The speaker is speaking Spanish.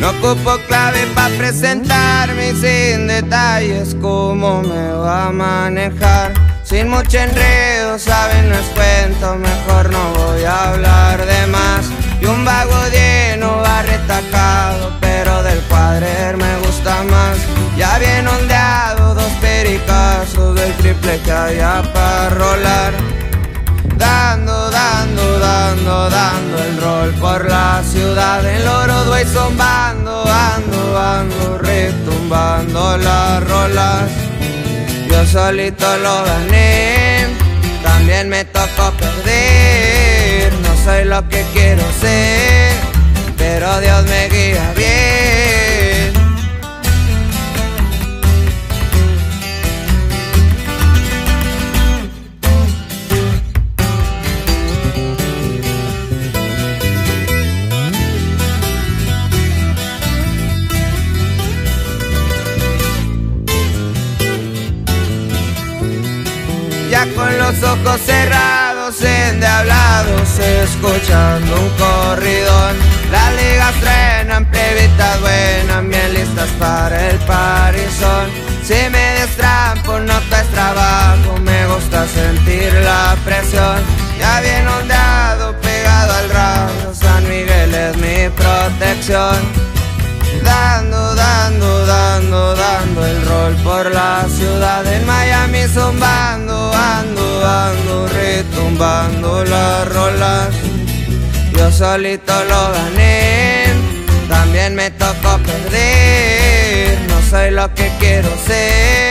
No ocupo clave para presentarme sin detalles cómo me va a manejar. Sin mucho enredo, saben, no es cuento, mejor no voy a hablar de más. Y un vago lleno va retacado, pero del cuadrer me gusta más. Ya bien ondeado, dos pericazos del triple que haya para rolar. Dando, dando, dando, dando el rol por la ciudad. El oro y zombando, ando, ando, retumbando las rolas. Yo solito lo gané, también me tocó perder. No soy lo que quiero ser, pero Dios me guía bien. Ya con los ojos cerrados, endiablados, escuchando un corridón. Las ligas trenan, plebitas buenas, bien listas para el parizón. Si me destrampo, no es trabajo, me gusta sentir la presión. Ya bien ondeado, pegado al radio, San Miguel es mi protección. Dando, dando, dando, dando el rol por la ciudad en Miami zumbando, ando, ando, retumbando las rolas. Yo solito lo gané, también me tocó perder. No soy lo que quiero ser,